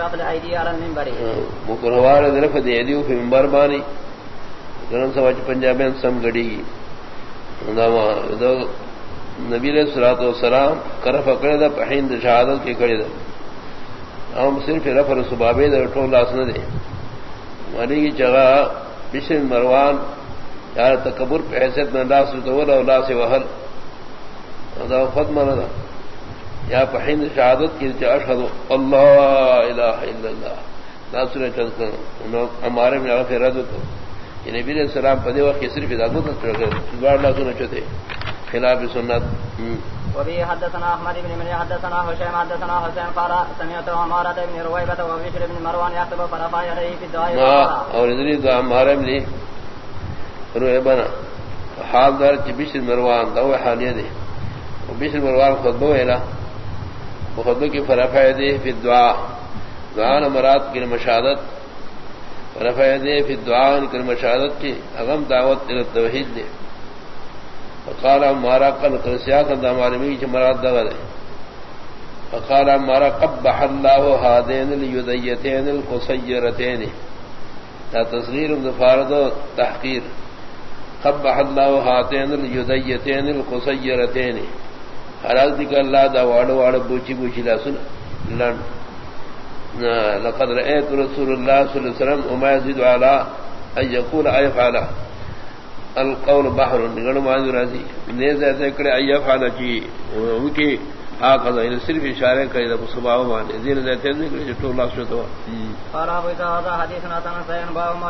رفع الايدي على المنبر. ہاں، مکروار درف دے دیو منبر بانی. گرن سواج پنجابین سم گڑی نبی علیہ الصلوۃ والسلام کرف کڑے دا پہند شہادت کے کڑے دا. ہم صرف رفر سبابے دا ٹول لاس نہ دے. مالی کی جگہ بشر مروان، یار تکبر پہ حیثیت میں لاس تو اللہ سے وحل. دا خود مردا یا پہند شہادت کی اشہد اللہ الہ الا اللہ ناصر ہمارے میں آگے رد تو یہ نبی علیہ السلام پدے وقت صرف ادابت چڑھ گئے دوار لا سنے چتے خلاف سنت. وبه حدثنا احمد بن من حدثنا هشام حدثنا حسين قال سمعت عمارة بن رويبة وبشر بن مروان يخطب فرفع يديه في الدعاء. اور ادری دعا ہمارے میں رویبنا حال دار بشر مروان دو حالیہ دے بشر مروان خطبہ ویلا خطبہ کی فرفع يديه في الدعاء. دعا مراد کی مشاہدت. فرفع يديه في الدعاء کی مشاہدت کی. اغم دعوت الى التوحید دے. فقال ہمارا قل قرسیا کندہ معلومی چھ مراد دغا دے. فقال ہمارا قبح اللہ ہادین الیدیتین القصیرتین تا تصغیر دفارد و تحقیر. قبح اللہ ہاتین الیدیتین القصیرتین حلاق دکا اللہ دا وارد وارد بوچی بوچی لا سن لن لقد رأيت رسول الله صلى الله عليه وسلم وما يزيد على أن يقول أي فعلا القول بحر، نگڑ ماضی راضی نیز ایسے کڑے ایف حالا چی. ان کی آقا ان صرف اشارے کرے دا صبح مانے زین ذاتین نکڑے جو ٹولا شتوا قال ابو ذا حديثنا تنسين باب